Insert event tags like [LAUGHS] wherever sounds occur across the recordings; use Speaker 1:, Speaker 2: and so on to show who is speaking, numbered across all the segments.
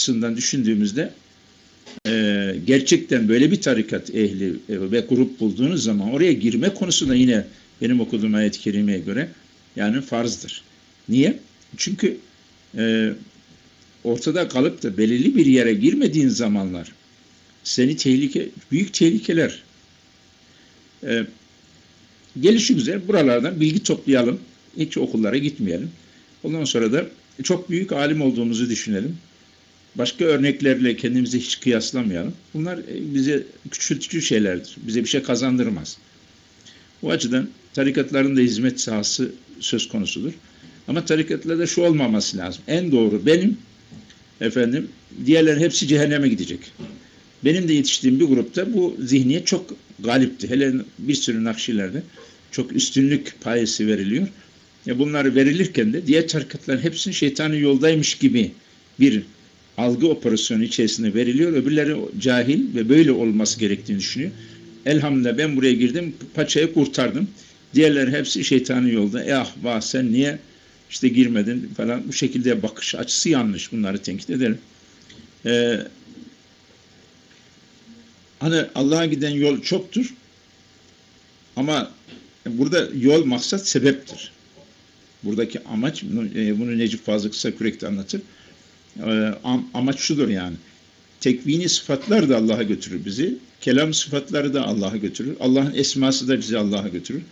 Speaker 1: açısından düşündüğümüzde e, gerçekten böyle bir tarikat ehli e, ve grup bulduğunuz zaman oraya girme konusunda yine benim okuduğum ayet-i kerimeye göre yani farzdır. Niye? Çünkü e, ortada kalıp da belirli bir yere girmediğin zamanlar seni tehlike, büyük tehlikeler e, gelişi güzel buralardan bilgi toplayalım. Hiç okullara gitmeyelim. Ondan sonra da çok büyük alim olduğumuzu düşünelim. Başka örneklerle kendimizi hiç kıyaslamayalım. Bunlar e, bize küçültücü şeylerdir. Bize bir şey kazandırmaz. Bu açıdan tarikatların da hizmet sahası söz konusudur. Ama tarikatlarda şu olmaması lazım. En doğru benim, efendim, diğerlerin hepsi cehenneme gidecek. Benim de yetiştiğim bir grupta bu zihniyet çok galipti. Hele bir sürü nakşilerde çok üstünlük payesi veriliyor. Ya bunlar verilirken de diğer tarikatların hepsinin şeytani yoldaymış gibi bir algı operasyonu içerisinde veriliyor. Öbürleri cahil ve böyle olması gerektiğini düşünüyor. Elhamdülillah ben buraya girdim, paçayı kurtardım. Diğerleri hepsi şeytani yolda. E ah vah sen niye işte girmedin falan. Bu şekilde bakış açısı yanlış. Bunları tenkit edelim. Ee, hani Allah'a giden yol çoktur. Ama burada yol maksat sebeptir. Buradaki amaç, bunu, e, bunu Necip Fazıl Kısa Kürek'te anlatır. E, amaç şudur yani. Tekvini sıfatlar da Allah'a götürür bizi. Kelam sıfatları da Allah'a götürür. Allah'ın esması da bizi Allah'a götürür.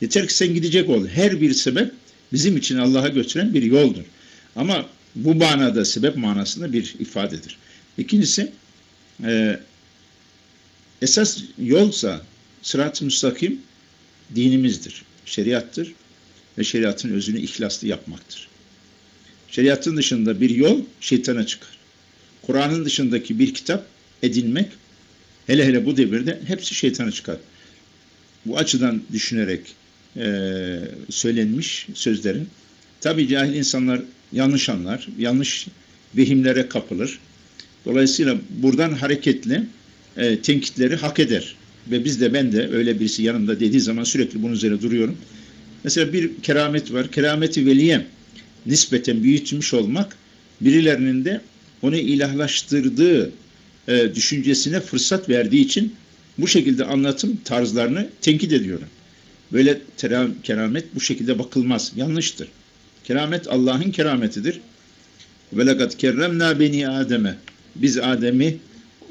Speaker 1: Yeter ki sen gidecek ol. Her bir sebep bizim için Allah'a götüren bir yoldur. Ama bu manada sebep manasında bir ifadedir. İkincisi e, esas yolsa sırat-ı müstakim dinimizdir, şeriattır ve şeriatın özünü ihlaslı yapmaktır. Şeriatın dışında bir yol şeytana çıkar. Kur'an'ın dışındaki bir kitap edinmek hele hele bu devirde hepsi şeytana çıkar. Bu açıdan düşünerek e, söylenmiş sözlerin tabi cahil insanlar yanlış anlar, yanlış vehimlere kapılır. Dolayısıyla buradan hareketle e, tenkitleri hak eder. Ve biz de ben de öyle birisi yanımda dediği zaman sürekli bunun üzerine duruyorum. Mesela bir keramet var. Kerameti veliye nispeten büyütmüş olmak birilerinin de onu ilahlaştırdığı e, düşüncesine fırsat verdiği için bu şekilde anlatım tarzlarını tenkit ediyorum. Böyle keramet bu şekilde bakılmaz. Yanlıştır. Keramet Allah'ın kerametidir. Lekad kerremna beni Adem'e. Biz Adem'i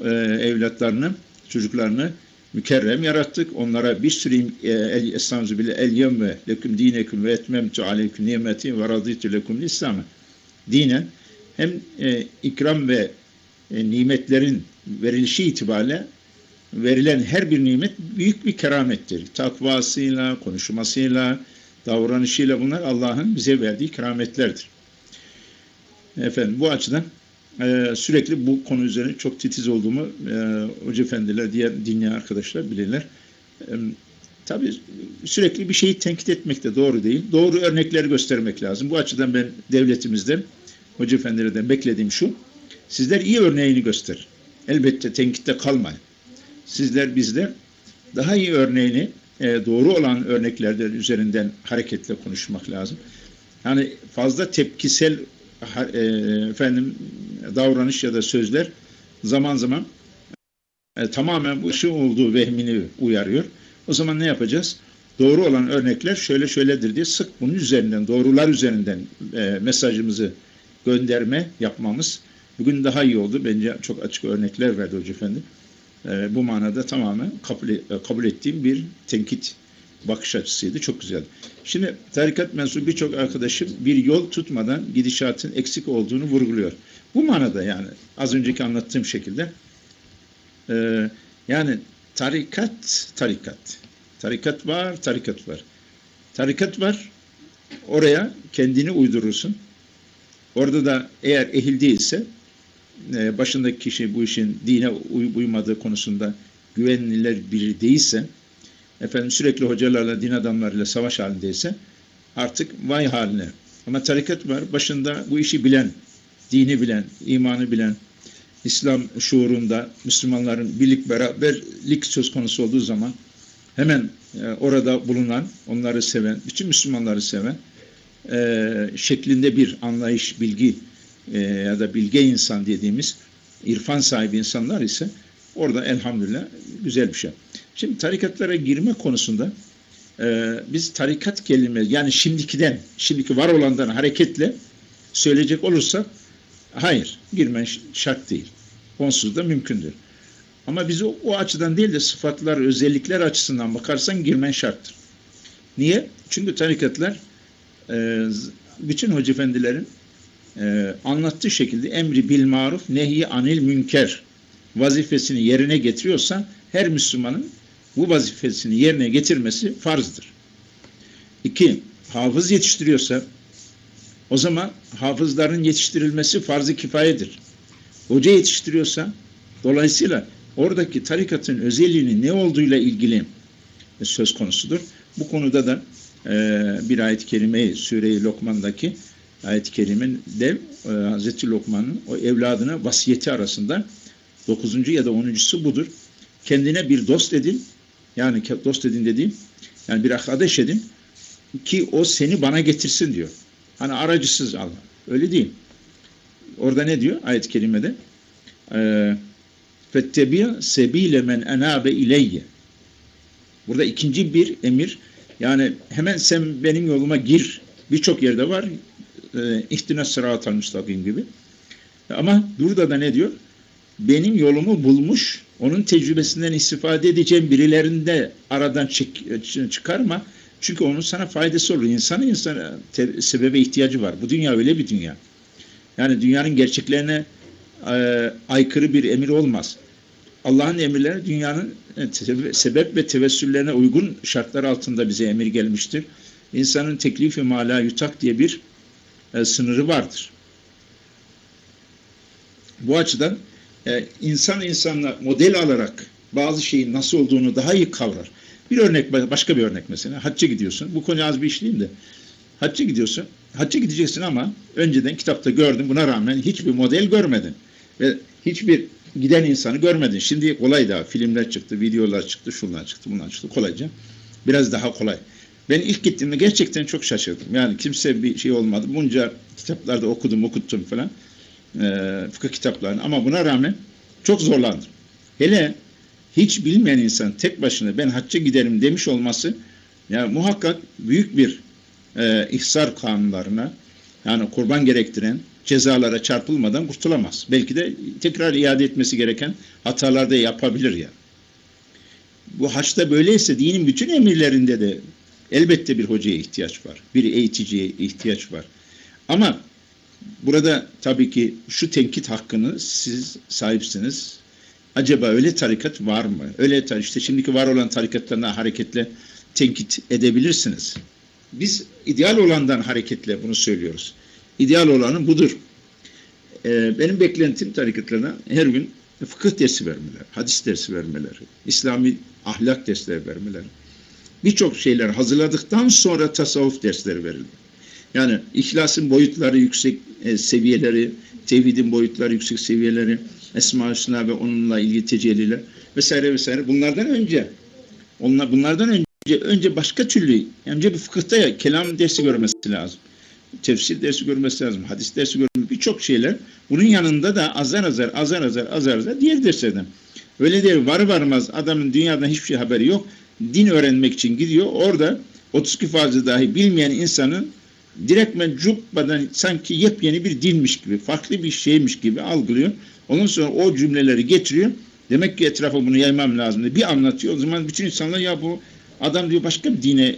Speaker 1: e, evlatlarını, çocuklarını mükerrem yarattık. Onlara bir sürü e, el estağfirullah bile el yevme leküm dineküm ve etmemtu aleyküm nimeti ve raditu lekum İslam'ı. Dinen hem e, ikram ve e, nimetlerin verilişi itibariyle verilen her bir nimet büyük bir keramettir. Takvasıyla, konuşmasıyla, davranışıyla bunlar Allah'ın bize verdiği kerametlerdir. Efendim bu açıdan e, sürekli bu konu üzerine çok titiz olduğumu e, hoca efendiler, diğer dinleyen arkadaşlar bilirler. E, tabii sürekli bir şeyi tenkit etmek de doğru değil. Doğru örnekleri göstermek lazım. Bu açıdan ben devletimizde, hoca efendilerden beklediğim şu, sizler iyi örneğini gösterin. Elbette tenkitte kalmayın. Sizler bizde daha iyi örneğini, e, doğru olan örneklerden üzerinden hareketle konuşmak lazım. Yani fazla tepkisel e, efendim davranış ya da sözler zaman zaman e, tamamen bu ışığı olduğu vehmini uyarıyor. O zaman ne yapacağız? Doğru olan örnekler şöyle şöyledir diye sık bunun üzerinden, doğrular üzerinden e, mesajımızı gönderme yapmamız bugün daha iyi oldu. Bence çok açık örnekler verdi Hoca Efendi. E, bu manada tamamen kabul, e, kabul ettiğim bir tenkit bakış açısıydı. Çok güzel. Şimdi tarikat mensubu birçok arkadaşım bir yol tutmadan gidişatın eksik olduğunu vurguluyor. Bu manada yani az önceki anlattığım şekilde e, yani tarikat, tarikat. Tarikat var, tarikat var. Tarikat var, oraya kendini uydurursun. Orada da eğer ehil değilse e, başındaki kişi bu işin dine uy uymadığı konusunda güvenilir biri değilse efendim sürekli hocalarla, din adamlarıyla savaş halindeyse artık vay haline. Ama tarikat var, başında bu işi bilen, dini bilen, imanı bilen, İslam şuurunda Müslümanların birlik beraberlik söz konusu olduğu zaman hemen e, orada bulunan, onları seven, bütün Müslümanları seven e, şeklinde bir anlayış, bilgi e, ya da bilge insan dediğimiz irfan sahibi insanlar ise orada elhamdülillah güzel bir şey. Şimdi tarikatlara girme konusunda e, biz tarikat kelime yani şimdikiden, şimdiki var olandan hareketle söyleyecek olursak hayır, girmen şart değil. Onsuz da mümkündür. Ama biz o, o açıdan değil de sıfatlar, özellikler açısından bakarsan girmen şarttır. Niye? Çünkü tarikatlar e, bütün hoca efendilerin e, anlattığı şekilde emri bil maruf, nehi anil münker vazifesini yerine getiriyorsa her Müslümanın bu vazifesini yerine getirmesi farzdır. İki, hafız yetiştiriyorsa o zaman hafızların yetiştirilmesi farz-ı kifayedir. Hoca yetiştiriyorsa dolayısıyla oradaki tarikatın özelliğinin ne olduğuyla ilgili söz konusudur. Bu konuda da e, bir ayet-i kerime Süre-i Lokman'daki ayet-i kerimin de e, Hazreti Lokman'ın o evladına vasiyeti arasında dokuzuncu ya da onuncusu budur. Kendine bir dost edin yani dost edin dediğim yani bir arkadaş edin ki o seni bana getirsin diyor. Hani aracısız Allah. Öyle değil. Orada ne diyor ayet-i kerimede? Fettebi sebile men enabe ileyye. Burada ikinci bir emir. Yani hemen sen benim yoluma gir. Birçok yerde var. E, İhtina sıratal müstakim gibi. Ama burada da ne diyor? Benim yolumu bulmuş, onun tecrübesinden istifade edeceğim birilerinde aradan çık, çıkarma. Çünkü onun sana faydası olur. İnsanın insana sebebe ihtiyacı var. Bu dünya öyle bir dünya. Yani dünyanın gerçeklerine e, aykırı bir emir olmaz. Allah'ın emirleri dünyanın e, sebep ve tevessüllerine uygun şartlar altında bize emir gelmiştir. İnsanın teklifi mala yutak diye bir e, sınırı vardır. Bu açıdan e, insan insanla model alarak bazı şeyin nasıl olduğunu daha iyi kavrar. Bir örnek, başka bir örnek mesela. Hacca gidiyorsun. Bu konuyu az bir işleyeyim de. Hacca gidiyorsun. Hacca gideceksin ama önceden kitapta gördün. Buna rağmen hiçbir model görmedin. Ve hiçbir giden insanı görmedin. Şimdi kolay daha. Filmler çıktı, videolar çıktı, şunlar çıktı, bunlar çıktı. Kolayca. Biraz daha kolay. Ben ilk gittiğimde gerçekten çok şaşırdım. Yani kimse bir şey olmadı. Bunca kitaplarda okudum, okuttum falan. E, fıkıh kitaplarını. Ama buna rağmen çok zorlandım. Hele hiç bilmeyen insan tek başına ben hacca giderim demiş olması yani muhakkak büyük bir e, ihsar kanunlarına yani kurban gerektiren cezalara çarpılmadan kurtulamaz. Belki de tekrar iade etmesi gereken hatalarda yapabilir ya. Yani. Bu haçta böyleyse dinin bütün emirlerinde de elbette bir hocaya ihtiyaç var. Bir eğiticiye ihtiyaç var. Ama burada tabii ki şu tenkit hakkını siz sahipsiniz. Acaba öyle tarikat var mı? Öyle tarikat, işte şimdiki var olan tarikatlarına hareketle tenkit edebilirsiniz. Biz ideal olandan hareketle bunu söylüyoruz. İdeal olanı budur. Ee, benim beklentim tarikatlarına her gün fıkıh dersi vermeler, hadis dersi vermeleri, İslami ahlak dersleri vermeleri. Birçok şeyler hazırladıktan sonra tasavvuf dersleri verilir. Yani ihlasın boyutları yüksek e, seviyeleri, tevhidin boyutları yüksek seviyeleri, Esma Hüsna ve onunla ilgili tecelliler vesaire vesaire. Bunlardan önce onlar bunlardan önce önce başka türlü önce bir fıkıhta ya, kelam dersi görmesi lazım. Tefsir dersi görmesi lazım. Hadis dersi görmesi birçok şeyler. Bunun yanında da azar azar azar azar azar azar diğer derslerden. Öyle değil var varmaz adamın dünyadan hiçbir şey haberi yok. Din öğrenmek için gidiyor. Orada 32 fazla dahi bilmeyen insanın direktmen cubbadan sanki yepyeni bir dinmiş gibi, farklı bir şeymiş gibi algılıyor. Ondan sonra o cümleleri getiriyor. Demek ki etrafa bunu yaymam lazım. Bir anlatıyor. O zaman bütün insanlar ya bu adam diyor başka bir dine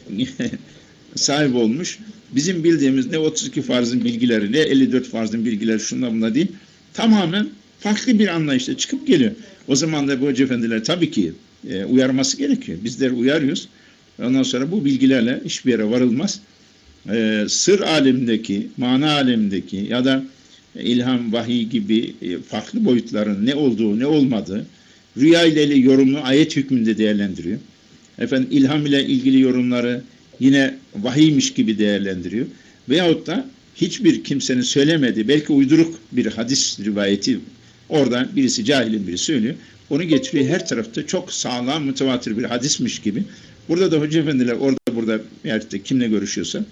Speaker 1: [LAUGHS] sahip olmuş. Bizim bildiğimiz ne 32 farzın bilgileri ne 54 farzın bilgileri şunla buna değil. Tamamen farklı bir anlayışla çıkıp geliyor. O zaman da bu hoca tabii ki e, uyarması gerekiyor. Bizler uyarıyoruz. Ondan sonra bu bilgilerle hiçbir yere varılmaz. E, sır alemindeki, mana alemindeki ya da ilham, vahiy gibi e, farklı boyutların ne olduğu, ne olmadığı rüya ile yorumlu ayet hükmünde değerlendiriyor. Efendim ilham ile ilgili yorumları yine vahiymiş gibi değerlendiriyor. Veyahut da hiçbir kimsenin söylemediği belki uyduruk bir hadis rivayeti oradan birisi cahilin biri söylüyor. Onu getiriyor her tarafta çok sağlam mütevatir bir hadismiş gibi. Burada da hoca efendiler orada burada yerde kimle görüşüyorsa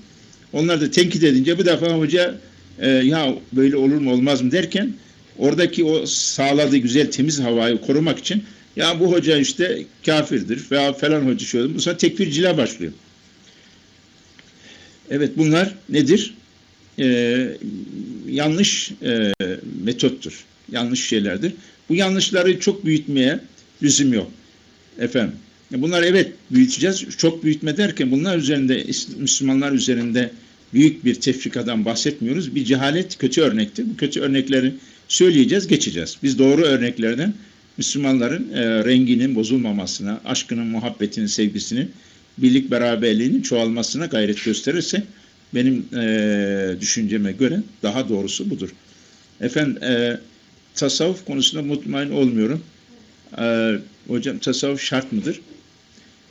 Speaker 1: onlar da tenkit edince bu defa hoca e, ya böyle olur mu olmaz mı derken oradaki o sağladığı güzel temiz havayı korumak için ya bu hoca işte kafirdir veya falan hoca şöyle bu sefer tekfirciliğe başlıyor. Evet bunlar nedir? Ee, yanlış e, metottur. Yanlış şeylerdir. Bu yanlışları çok büyütmeye lüzum yok. Efendim. Bunlar evet büyüteceğiz. Çok büyütme derken bunlar üzerinde Müslümanlar üzerinde büyük bir tefrikadan bahsetmiyoruz. Bir cehalet kötü örnektir. Bu kötü örnekleri söyleyeceğiz, geçeceğiz. Biz doğru örneklerden Müslümanların e, renginin bozulmamasına, aşkının, muhabbetinin, sevgisinin, birlik beraberliğinin çoğalmasına gayret gösterirse benim e, düşünceme göre daha doğrusu budur. Efendim e, tasavvuf konusunda mutmain olmuyorum. E, hocam tasavvuf şart mıdır?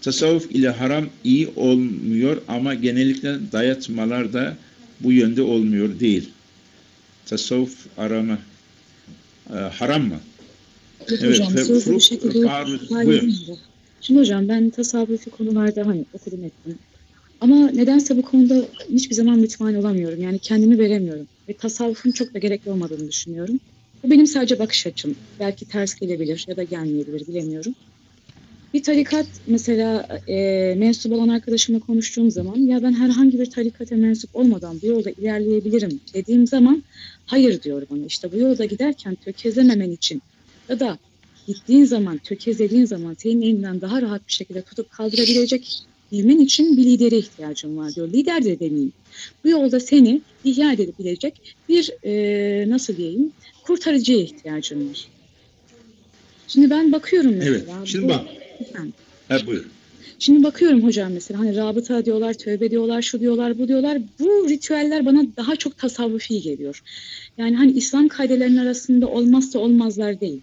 Speaker 1: Tasavvuf ile haram iyi olmuyor ama genellikle dayatmalar da bu yönde olmuyor değil. Tasavvuf arama e, haram mı?
Speaker 2: Evet, evet hocam sözlü bir şekilde Şimdi hocam ben tasavvufi konularda hani okudum ettim. Ama nedense bu konuda hiçbir zaman mütmain olamıyorum. Yani kendimi veremiyorum. Ve tasavvufun çok da gerekli olmadığını düşünüyorum. Bu benim sadece bakış açım. Belki ters gelebilir ya da gelmeyebilir bilemiyorum. Bir tarikat mesela e, mensup olan arkadaşımla konuştuğum zaman ya ben herhangi bir tarikate mensup olmadan bu yolda ilerleyebilirim dediğim zaman hayır diyor bana. İşte bu yolda giderken tökezlememen için ya da gittiğin zaman, tökezlediğin zaman senin elinden daha rahat bir şekilde tutup kaldırabilecek bilmen için bir lidere ihtiyacın var diyor. Lider de demeyeyim. Bu yolda seni ihya edebilecek bir e, nasıl diyeyim kurtarıcıya ihtiyacın var. Şimdi ben bakıyorum mesela.
Speaker 1: Evet. Şimdi bu, bak. Ha, buyur.
Speaker 2: Şimdi bakıyorum hocam mesela hani rabıta diyorlar, tövbe diyorlar, şu diyorlar, bu diyorlar. Bu ritüeller bana daha çok tasavvufi geliyor. Yani hani İslam kaidelerinin arasında olmazsa olmazlar değil.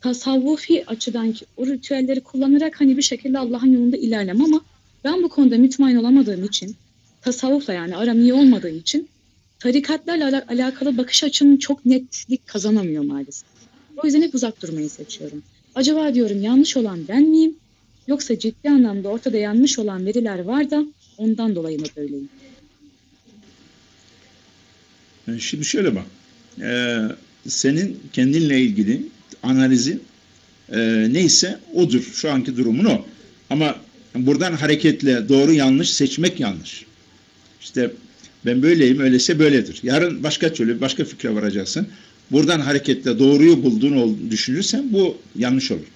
Speaker 2: Tasavvufi açıdan ki o ritüelleri kullanarak hani bir şekilde Allah'ın yolunda ilerlem ama ben bu konuda mütmain olamadığım için, tasavvufla yani aram iyi olmadığı için tarikatlarla alakalı bakış açım çok netlik kazanamıyor maalesef. O yüzden hep uzak durmayı seçiyorum. Acaba diyorum yanlış olan ben miyim? Yoksa ciddi anlamda ortada yanlış olan veriler var da ondan dolayı mı böyleyim?
Speaker 1: Şimdi şöyle bak. Ee, senin kendinle ilgili analizin e, neyse odur. Şu anki durumun o. Ama buradan hareketle doğru yanlış seçmek yanlış. İşte ben böyleyim öyleyse böyledir. Yarın başka türlü başka fikre varacaksın. Buradan hareketle doğruyu bulduğunu düşünürsen bu yanlış olur.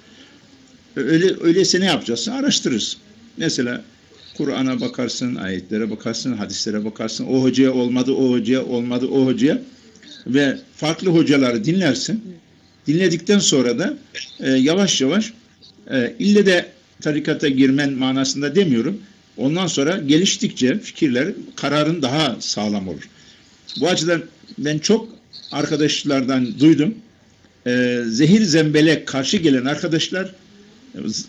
Speaker 1: Öyle, öyleyse ne yapacaksın? Araştırırsın. Mesela Kur'an'a bakarsın, ayetlere bakarsın, hadislere bakarsın. O hocaya olmadı, o hocaya olmadı, o hocaya ve farklı hocaları dinlersin. Dinledikten sonra da e, yavaş yavaş e, ille de tarikata girmen manasında demiyorum. Ondan sonra geliştikçe fikirler, kararın daha sağlam olur. Bu açıdan ben çok arkadaşlardan duydum. E, zehir zembele karşı gelen arkadaşlar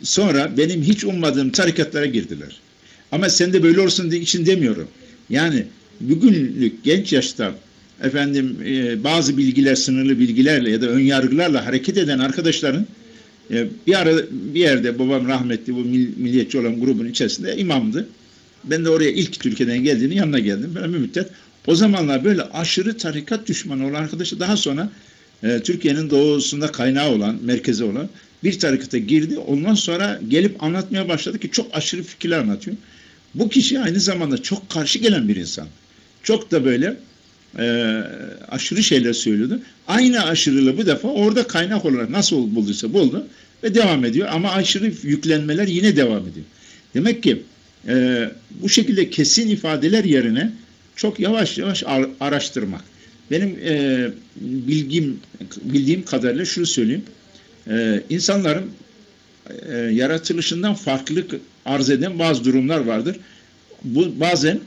Speaker 1: sonra benim hiç ummadığım tarikatlara girdiler. Ama sen de böyle olsun için demiyorum. Yani bugünlük genç yaşta efendim e, bazı bilgiler sınırlı bilgilerle ya da ön yargılarla hareket eden arkadaşların e, bir ara bir yerde babam rahmetli bu mil, milliyetçi olan grubun içerisinde imamdı. Ben de oraya ilk Türkiye'den geldiğini yanına geldim. Ben bir müddet o zamanlar böyle aşırı tarikat düşmanı olan arkadaşı daha sonra e, Türkiye'nin doğusunda kaynağı olan, merkezi olan bir tarikata girdi. Ondan sonra gelip anlatmaya başladı ki çok aşırı fikirler anlatıyor. Bu kişi aynı zamanda çok karşı gelen bir insan. Çok da böyle e, aşırı şeyler söylüyordu. Aynı aşırılığı bu defa orada kaynak olarak nasıl bulduysa buldu ve devam ediyor. Ama aşırı yüklenmeler yine devam ediyor. Demek ki e, bu şekilde kesin ifadeler yerine çok yavaş yavaş araştırmak. Benim e, bilgim bildiğim kadarıyla şunu söyleyeyim. E, insanların e, yaratılışından farklılık arz eden bazı durumlar vardır. Bu bazen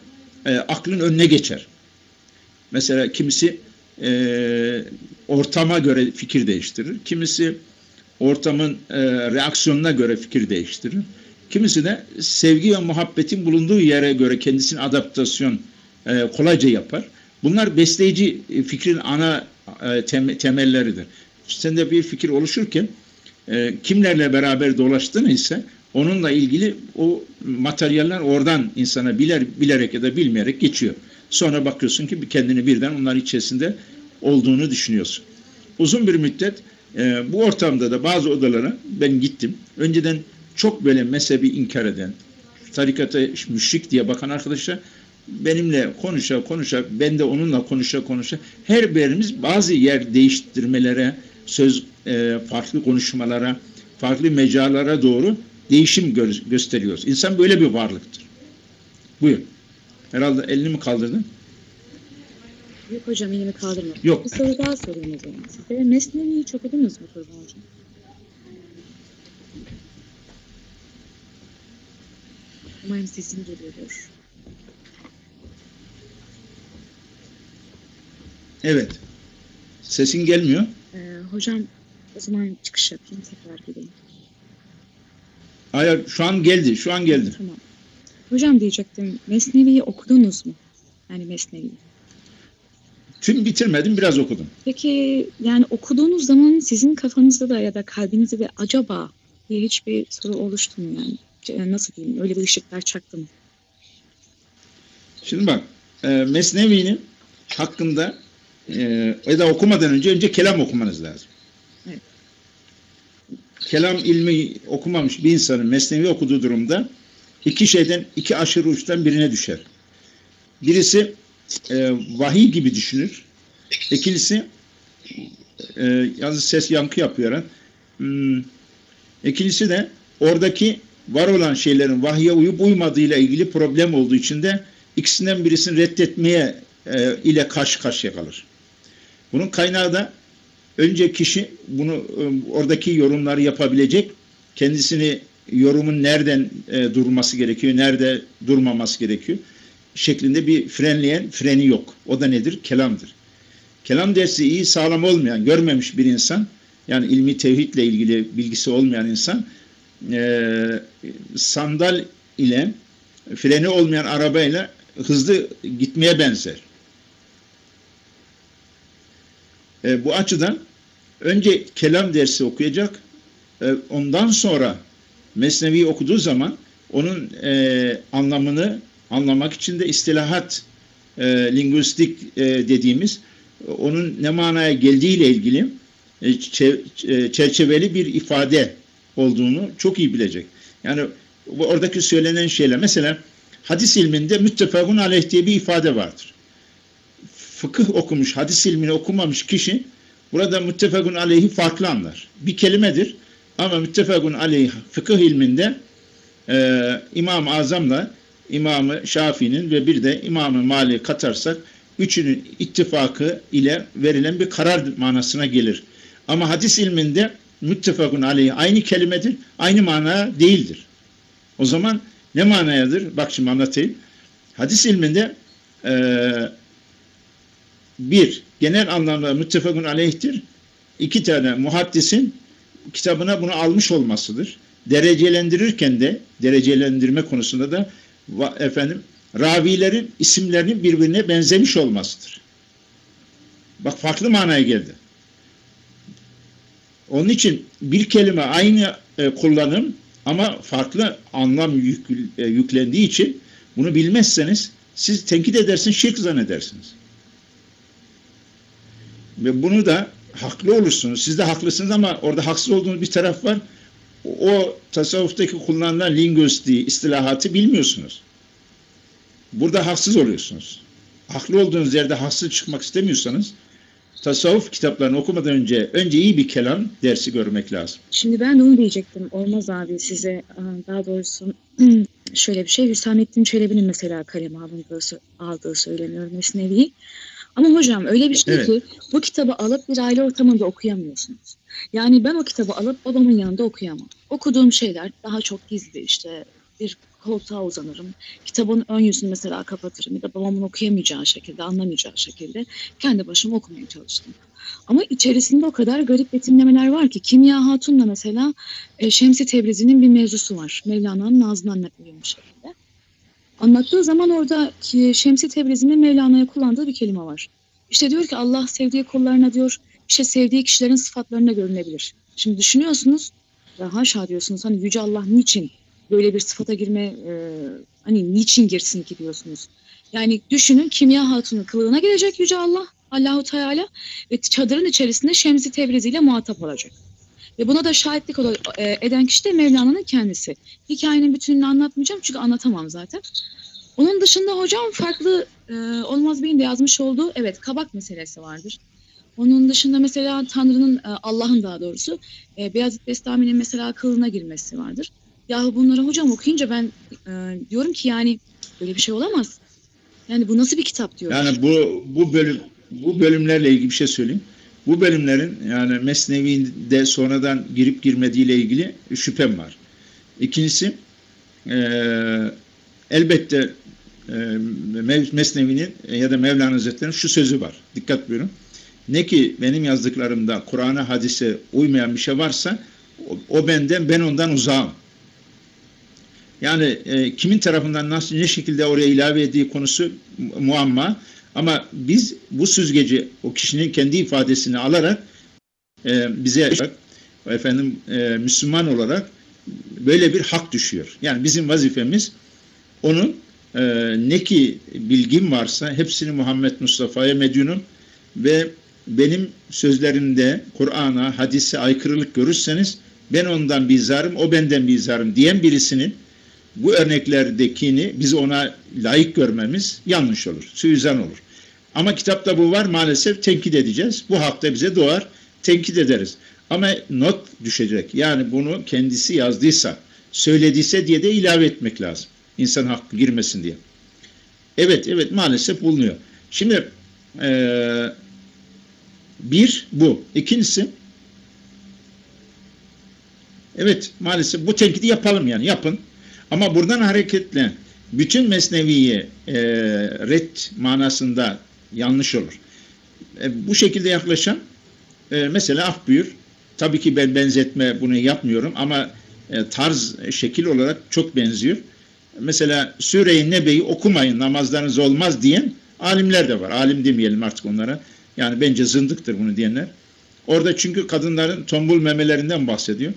Speaker 1: e, aklın önüne geçer. Mesela kimisi e, ortama göre fikir değiştirir. Kimisi ortamın e, reaksiyonuna göre fikir değiştirir. Kimisi de sevgi ve muhabbetin bulunduğu yere göre kendisini adaptasyon e, kolayca yapar. Bunlar besleyici e, fikrin ana e, tem, temelleridir. Sende bir fikir oluşurken e, kimlerle beraber dolaştığını ise onunla ilgili o materyaller oradan insana biler, bilerek ya da bilmeyerek geçiyor. Sonra bakıyorsun ki kendini birden onlar içerisinde olduğunu düşünüyorsun. Uzun bir müddet e, bu ortamda da bazı odalara ben gittim. Önceden çok böyle mezhebi inkar eden, tarikata müşrik diye bakan arkadaşlar benimle konuşa konuşa, ben de onunla konuşa konuşa her birimiz bazı yer değiştirmelere, söz e, farklı konuşmalara, farklı mecalara doğru değişim gö gösteriyoruz. İnsan böyle bir varlıktır. Buyur. Herhalde elini mi kaldırdın?
Speaker 2: Yok hocam elimi kaldırmadım.
Speaker 1: Yok.
Speaker 2: Bir soru daha sorayım o zaman size. Mesnevi'yi çok okudunuz mu Turban hocam? Umarım sesim geliyordur.
Speaker 1: Evet. Sesin gelmiyor.
Speaker 2: Ee, hocam o zaman çıkış yapayım tekrar geleyim.
Speaker 1: Hayır şu an geldi. Şu an geldi.
Speaker 2: Tamam. Hocam diyecektim Mesnevi'yi okudunuz mu? Yani Mesnevi'yi.
Speaker 1: Tüm bitirmedim biraz okudum.
Speaker 2: Peki yani okuduğunuz zaman sizin kafanızda da ya da kalbinizde de acaba diye hiçbir soru oluştu mu yani? C- Nasıl diyeyim öyle bir ışıklar çaktı mı?
Speaker 1: Şimdi bak e, Mesnevi'nin hakkında e, ya da okumadan önce önce kelam okumanız lazım.
Speaker 2: Evet.
Speaker 1: Kelam ilmi okumamış bir insanın Mesnevi okuduğu durumda iki şeyden iki aşırı uçtan birine düşer. Birisi e, vahiy gibi düşünür. İkincisi e, yalnız ses yankı yapıyor. Hmm, ikincisi de oradaki var olan şeylerin vahye uyup uymadığıyla ilgili problem olduğu için de ikisinden birisini reddetmeye e, ile karşı karşıya kalır. Bunun kaynağı da önce kişi bunu e, oradaki yorumları yapabilecek, kendisini yorumun nereden e, durması gerekiyor, nerede durmaması gerekiyor şeklinde bir frenleyen freni yok. O da nedir? Kelamdır. Kelam dersi iyi sağlam olmayan, görmemiş bir insan, yani ilmi tevhidle ilgili bilgisi olmayan insan, e, sandal ile freni olmayan arabayla hızlı gitmeye benzer. E, bu açıdan önce kelam dersi okuyacak, e, ondan sonra Mesnevi okuduğu zaman onun e, anlamını anlamak için de istilahat, e, lingüistik e, dediğimiz onun ne manaya geldiğiyle ilgili e, e, çerçeveli bir ifade olduğunu çok iyi bilecek. Yani oradaki söylenen şeyler mesela hadis ilminde müttefakun aleyh diye bir ifade vardır. Fıkıh okumuş, hadis ilmini okumamış kişi burada müttefakun aleyhi farklı anlar. Bir kelimedir ama müttefakun aleyh fıkıh ilminde e, İmam-ı Azam'la İmamı Şafii'nin ve bir de İmamı Mali katarsak üçünün ittifakı ile verilen bir karar manasına gelir. Ama hadis ilminde müttefakun aleyhi aynı kelimedir, aynı mana değildir. O zaman ne manayadır? Bak şimdi anlatayım. Hadis ilminde e, bir, genel anlamda müttefakun aleyhtir. İki tane muhaddisin kitabına bunu almış olmasıdır. Derecelendirirken de, derecelendirme konusunda da efendim ravilerin isimlerinin birbirine benzemiş olmasıdır. Bak farklı manaya geldi. Onun için bir kelime aynı e, kullanım ama farklı anlam yük, e, yüklendiği için bunu bilmezseniz siz tenkit edersiniz, şirk zannedersiniz. Ve bunu da haklı olursunuz. Siz de haklısınız ama orada haksız olduğunuz bir taraf var. O tasavvuftaki kullanılan lingüistiği, istilahatı bilmiyorsunuz. Burada haksız oluyorsunuz. Haklı olduğunuz yerde haksız çıkmak istemiyorsanız tasavvuf kitaplarını okumadan önce önce iyi bir kelam dersi görmek lazım.
Speaker 2: Şimdi ben onu diyecektim. Olmaz abi size daha doğrusu [CLEARS THROAT] şöyle bir şey. Hüsamettin Çelebi'nin mesela kaleme aldığı söyleniyor Mesnevi'yi. Ama hocam öyle bir şey evet. ki bu kitabı alıp bir aile ortamında okuyamıyorsunuz. Yani ben o kitabı alıp babamın yanında okuyamam. Okuduğum şeyler daha çok gizli işte bir koltuğa uzanırım. Kitabın ön yüzünü mesela kapatırım ya da babamın okuyamayacağı şekilde, anlamayacağı şekilde kendi başıma okumaya çalıştım. Ama içerisinde o kadar garip betimlemeler var ki Kimya Hatun'la mesela e, Şemsi Tebrizi'nin bir mevzusu var. Mevlana'nın ağzından nakledilmiş şekilde. Anlattığı zaman orada ki Şemsi Tebrizi'nin Mevlana'ya kullandığı bir kelime var. İşte diyor ki Allah sevdiği kullarına diyor işte sevdiği kişilerin sıfatlarına görünebilir. Şimdi düşünüyorsunuz haşa diyorsunuz hani Yüce Allah niçin böyle bir sıfata girme e, hani niçin girsin ki diyorsunuz. Yani düşünün Kimya Hatun'un kılığına gelecek Yüce Allah, Allahu Teala ve çadırın içerisinde Şemsi Tebrizi ile muhatap olacak. Ve buna da şahitlik e, eden kişi de Mevlana'nın kendisi. Hikayenin bütününü anlatmayacağım çünkü anlatamam zaten. Onun dışında hocam farklı e, Olmaz Bey'in de yazmış olduğu evet kabak meselesi vardır. Onun dışında mesela Tanrı'nın, e, Allah'ın daha doğrusu e, Beyazıt Bestami'nin mesela kılına girmesi vardır. Yahu bunları hocam okuyunca ben e, diyorum ki yani böyle bir şey olamaz. Yani bu nasıl bir kitap diyorum.
Speaker 1: Yani bu bu bölüm bu bölümlerle ilgili bir şey söyleyeyim. Bu bölümlerin yani Mesnevi'de sonradan girip girmediğiyle ilgili şüphem var. İkincisi e, elbette e, Mesnevi'nin ya da Mevlana Hazretleri'nin şu sözü var. Dikkat buyurun. Ne ki benim yazdıklarımda Kur'an'a hadise uymayan bir şey varsa o, o benden ben ondan uzağım. Yani e, kimin tarafından nasıl ne şekilde oraya ilave ettiği konusu muamma. Ama biz bu süzgeci o kişinin kendi ifadesini alarak e, bize efendim e, Müslüman olarak böyle bir hak düşüyor. Yani bizim vazifemiz onun e, ne ki bilgim varsa hepsini Muhammed Mustafa'ya medyunum ve benim sözlerimde Kur'an'a, hadise aykırılık görürseniz ben ondan bizarım, o benden bizarım diyen birisinin bu örneklerdekini biz ona layık görmemiz yanlış olur, suizan olur. Ama kitapta bu var maalesef tenkit edeceğiz. Bu hakta bize doğar, tenkit ederiz. Ama not düşecek. Yani bunu kendisi yazdıysa, söylediyse diye de ilave etmek lazım. İnsan hakkı girmesin diye. Evet, evet maalesef bulunuyor. Şimdi ee, bir bu. İkincisi evet maalesef bu tenkidi yapalım yani yapın. Ama buradan hareketle bütün mesneviye e, red manasında yanlış olur. E, bu şekilde yaklaşan e, mesela Akbuyur tabii ki ben benzetme bunu yapmıyorum ama e, tarz şekil olarak çok benziyor. Mesela Süre-i Nebe'yi okumayın namazlarınız olmaz diyen alimler de var. Alim demeyelim artık onlara. Yani bence zındıktır bunu diyenler. Orada çünkü kadınların tombul memelerinden bahsediyor.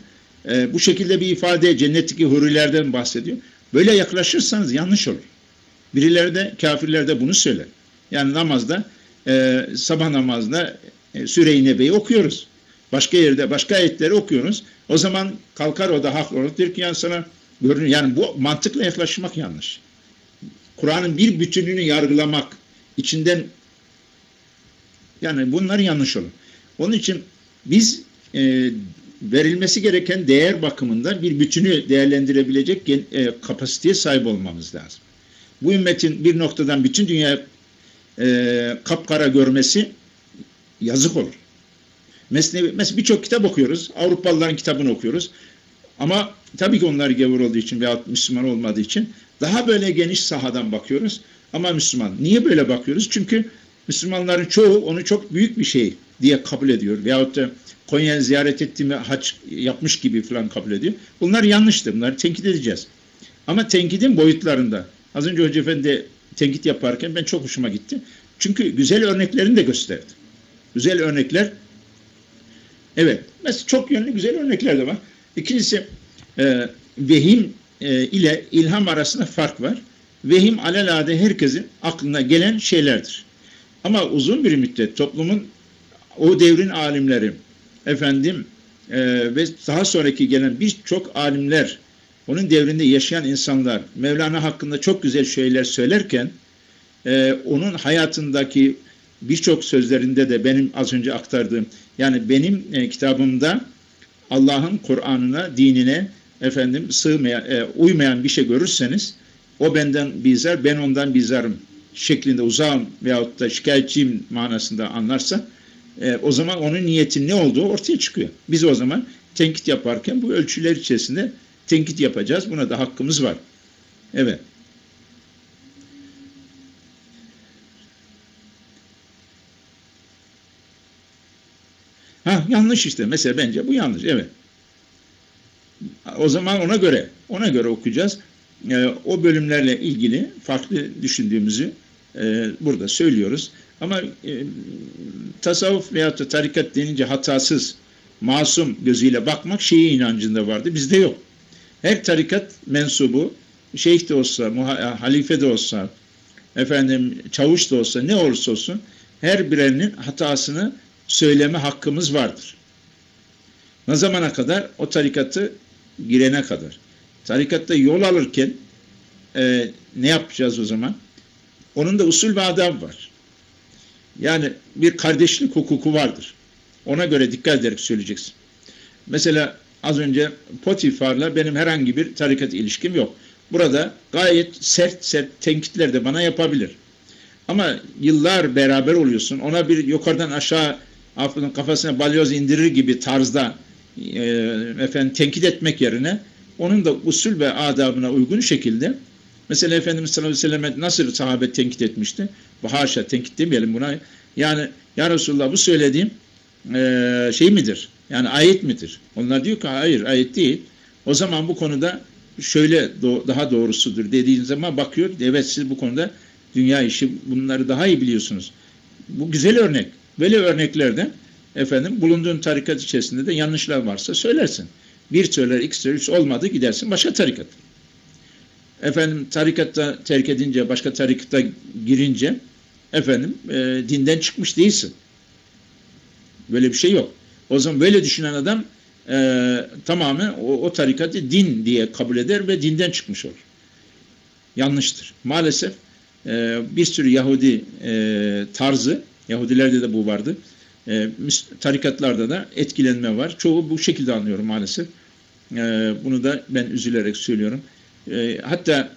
Speaker 1: E, bu şekilde bir ifade cennetteki hurilerden bahsediyor. Böyle yaklaşırsanız yanlış olur. Birileri de kafirler de bunu söyler. Yani namazda e, sabah namazda e, Süre-i Nebe'yi okuyoruz. Başka yerde başka ayetleri okuyoruz. O zaman kalkar o da haklı olur. Der ki yani sana görünüyor. Yani bu mantıkla yaklaşmak yanlış. Kur'an'ın bir bütününü yargılamak, içinden yani bunlar yanlış olur. Onun için biz e, verilmesi gereken değer bakımından bir bütünü değerlendirebilecek e, kapasiteye sahip olmamız lazım. Bu ümmetin bir noktadan bütün dünya e, kapkara görmesi yazık olur. Mesnevi, mesela birçok kitap okuyoruz. Avrupalıların kitabını okuyoruz. Ama tabii ki onlar gavur olduğu için veya Müslüman olmadığı için daha böyle geniş sahadan bakıyoruz. Ama Müslüman. Niye böyle bakıyoruz? Çünkü Müslümanların çoğu onu çok büyük bir şey diye kabul ediyor. Veyahut da Konya'yı ziyaret ettiğimi haç yapmış gibi falan kabul ediyor. Bunlar yanlıştır. Bunları tenkit edeceğiz. Ama tenkidin boyutlarında. Az önce Hoca Efendi tenkit yaparken ben çok hoşuma gitti. Çünkü güzel örneklerini de gösterdi. Güzel örnekler evet. Mesela çok yönlü güzel örnekler de var. İkincisi e, vehim e, ile ilham arasında fark var. Vehim alelade herkesin aklına gelen şeylerdir. Ama uzun bir müddet toplumun o devrin alimleri efendim e, ve daha sonraki gelen birçok alimler onun devrinde yaşayan insanlar Mevlana hakkında çok güzel şeyler söylerken e, onun hayatındaki birçok sözlerinde de benim az önce aktardığım yani benim e, kitabımda Allah'ın Kur'an'ına, dinine efendim sığmayan, e, uymayan bir şey görürseniz o benden bizar, ben ondan bizarım şeklinde uzağım veyahut da şikayetçiyim manasında anlarsa e, o zaman onun niyetin ne olduğu ortaya çıkıyor. Biz o zaman tenkit yaparken bu ölçüler içerisinde tenkit yapacağız. Buna da hakkımız var. Evet. Ha yanlış işte. Mesela bence bu yanlış. Evet. O zaman ona göre ona göre okuyacağız. Ee, o bölümlerle ilgili farklı düşündüğümüzü e, burada söylüyoruz. Ama e, tasavvuf veya da tarikat denince hatasız, masum gözüyle bakmak şeyi inancında vardı. Bizde yok. Her tarikat mensubu, şeyh de olsa, halife de olsa, efendim çavuş da olsa ne olursa olsun her birinin hatasını söyleme hakkımız vardır. Ne zamana kadar? O tarikatı girene kadar. Tarikatta yol alırken e, ne yapacağız o zaman? Onun da usul ve adab var. Yani bir kardeşlik hukuku vardır. Ona göre dikkat ederek söyleyeceksin. Mesela az önce Potifar'la benim herhangi bir tarikat ilişkim yok. Burada gayet sert sert tenkitler de bana yapabilir. Ama yıllar beraber oluyorsun. Ona bir yukarıdan aşağı kafasına balyoz indirir gibi tarzda e, efendim tenkit etmek yerine onun da usul ve adabına uygun şekilde mesela Efendimiz sallallahu aleyhi ve sellem nasıl sahabe tenkit etmişti? Bu haşa tenkit demeyelim buna. Yani ya Resulullah bu söylediğim e, şey midir? Yani ayet midir? Onlar diyor ki hayır ayet değil. O zaman bu konuda şöyle do daha doğrusudur dediğin zaman bakıyor. Evet siz bu konuda dünya işi bunları daha iyi biliyorsunuz. Bu güzel örnek. Böyle örneklerde efendim bulunduğun tarikat içerisinde de yanlışlar varsa söylersin. Bir söyler, iki söyler, üç olmadı gidersin başka tarikat. Efendim tarikatta terk edince, başka tarikata girince efendim e, dinden çıkmış değilsin. Böyle bir şey yok. O zaman böyle düşünen adam e, tamamen o, o tarikatı din diye kabul eder ve dinden çıkmış olur. Yanlıştır. Maalesef e, bir sürü Yahudi e, tarzı, Yahudilerde de bu vardı, e, tarikatlarda da etkilenme var. Çoğu bu şekilde anlıyorum maalesef. E, bunu da ben üzülerek söylüyorum. E, hatta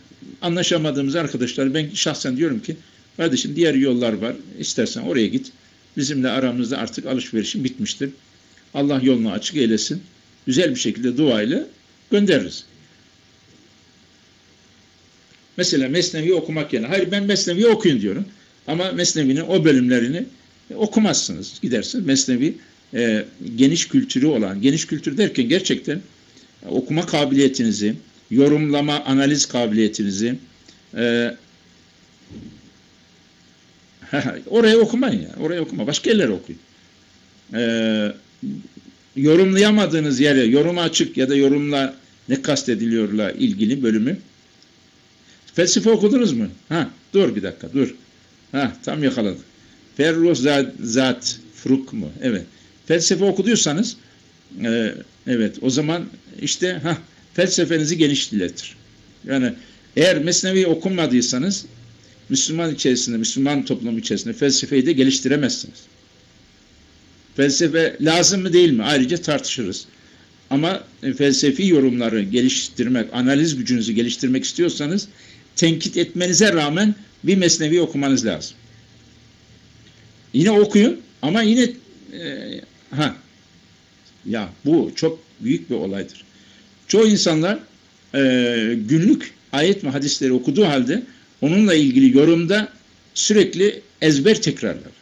Speaker 1: anlaşamadığımız arkadaşlar ben şahsen diyorum ki kardeşim diğer yollar var. İstersen oraya git. Bizimle aramızda artık alışverişim bitmiştir. Allah yolunu açık eylesin. Güzel bir şekilde duayla göndeririz. Mesela Mesnevi okumak yerine. Hayır ben Mesnevi okuyun diyorum. Ama Mesnevi'nin o bölümlerini okumazsınız. Gidersiniz. Mesnevi e, geniş kültürü olan, geniş kültür derken gerçekten okuma kabiliyetinizi, yorumlama, analiz kabiliyetinizi e, [LAUGHS] oraya okumayın ya. Oraya okuma. Başka yerlere okuyun. E, yorumlayamadığınız yere yoruma açık ya da yorumla ne kastediliyorla ilgili bölümü felsefe okudunuz mu? Ha, dur bir dakika dur. Ha, tam yakaladık. Ferruh zat, zat fruk mu? Evet. Felsefe okuduysanız e, evet o zaman işte ha felsefenizi genişletir. Yani eğer Mesnevi okunmadıysanız Müslüman içerisinde, Müslüman toplum içerisinde felsefeyi de geliştiremezsiniz. Felsefe lazım mı değil mi? Ayrıca tartışırız. Ama felsefi yorumları geliştirmek, analiz gücünüzü geliştirmek istiyorsanız tenkit etmenize rağmen bir mesnevi okumanız lazım. Yine okuyun ama yine e, ha ya bu çok büyük bir olaydır. Çoğu insanlar e, günlük ayet ve hadisleri okuduğu halde onunla ilgili yorumda sürekli ezber tekrarlar.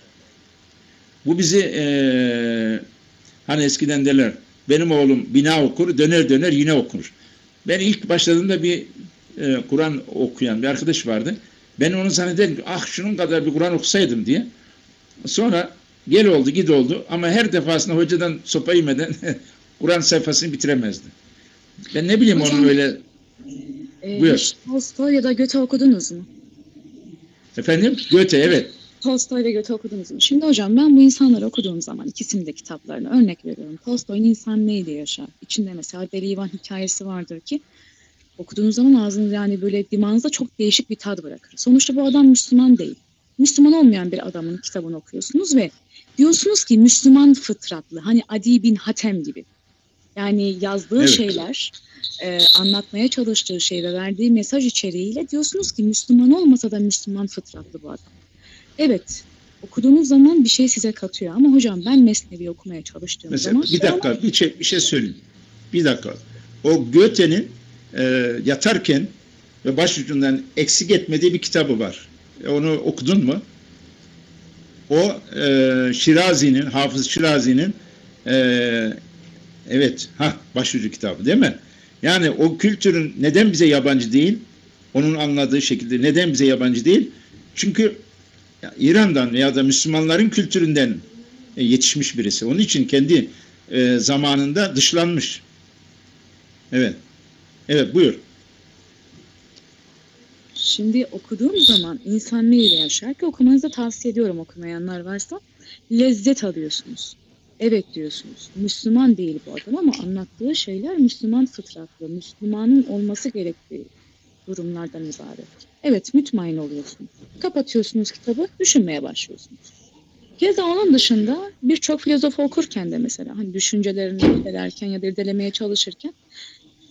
Speaker 1: Bu bizi e, hani eskiden derler benim oğlum bina okur döner döner yine okur. Ben ilk başladığımda bir e, Kur'an okuyan bir arkadaş vardı. Ben onu zannederim ah şunun kadar bir Kur'an okusaydım diye. Sonra gel oldu gid oldu ama her defasında hocadan sopa yemeden [LAUGHS] Kur'an sayfasını bitiremezdi. Ben ne bileyim Hocam, onun öyle...
Speaker 2: E, Buyur. Tolstoy ya da Göte okudunuz mu?
Speaker 1: Efendim? Göte evet.
Speaker 2: Tolstoy ve Göte okudunuz mu? Şimdi hocam ben bu insanları okuduğum zaman ikisinin de kitaplarını örnek veriyorum. Tolstoy'un insan neyle yaşar? İçinde mesela Deli İvan hikayesi vardır ki okuduğunuz zaman ağzınız yani böyle dimağınızda çok değişik bir tad bırakır. Sonuçta bu adam Müslüman değil. Müslüman olmayan bir adamın kitabını okuyorsunuz ve diyorsunuz ki Müslüman fıtratlı hani Adi bin Hatem gibi. Yani yazdığı evet. şeyler, e, anlatmaya çalıştığı şey ve verdiği mesaj içeriğiyle diyorsunuz ki Müslüman olmasa da Müslüman fıtratlı bu adam. Evet, okuduğunuz zaman bir şey size katıyor ama hocam ben Mesnevi okumaya çalıştığım
Speaker 1: Mesela,
Speaker 2: zaman...
Speaker 1: Bir dakika, ama... bir, şey, bir şey söyleyeyim. Bir dakika. O Goethe'nin e, yatarken ve başucundan eksik etmediği bir kitabı var. E, onu okudun mu? O e, Şirazi'nin, Hafız Şirazi'nin e, evet, ha başucu kitabı değil mi? Yani o kültürün neden bize yabancı değil? Onun anladığı şekilde neden bize yabancı değil? Çünkü İran'dan veya da Müslümanların kültüründen e, yetişmiş birisi. Onun için kendi e, zamanında dışlanmış. Evet. Evet buyur.
Speaker 2: Şimdi okuduğum zaman insan neyle yaşar ki okumanızı tavsiye ediyorum okumayanlar varsa lezzet alıyorsunuz. Evet diyorsunuz. Müslüman değil bu adam ama anlattığı şeyler Müslüman fıtratlı, Müslümanın olması gerektiği durumlardan ibaret. Evet mütmain oluyorsunuz. Kapatıyorsunuz kitabı, düşünmeye başlıyorsunuz. Keza onun dışında birçok filozof okurken de mesela hani düşüncelerini irdelerken ya da irdelemeye çalışırken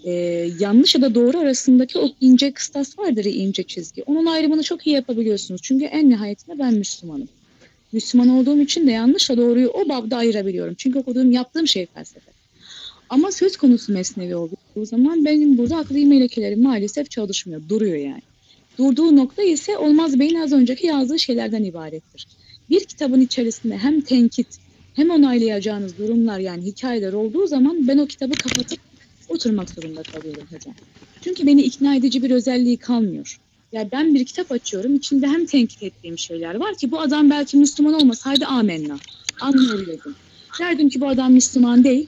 Speaker 2: e, yanlış ya da doğru arasındaki o ince kıstas vardır ya ince çizgi. Onun ayrımını çok iyi yapabiliyorsunuz. Çünkü en nihayetinde ben Müslümanım. Müslüman olduğum için de yanlışla doğruyu o babda ayırabiliyorum. Çünkü okuduğum, yaptığım şey felsefe. Ama söz konusu mesnevi olduğu zaman benim burada akli melekelerim maalesef çalışmıyor, duruyor yani. Durduğu nokta ise Olmaz Bey'in az önceki yazdığı şeylerden ibarettir. Bir kitabın içerisinde hem tenkit hem onaylayacağınız durumlar yani hikayeler olduğu zaman ben o kitabı kapatıp oturmak zorunda kalıyorum hocam. Çünkü beni ikna edici bir özelliği kalmıyor. Yani ben bir kitap açıyorum, içinde hem tenkit ettiğim şeyler var ki bu adam belki Müslüman olmasaydı amenna. Anlayabilirdim. Derdim ki bu adam Müslüman değil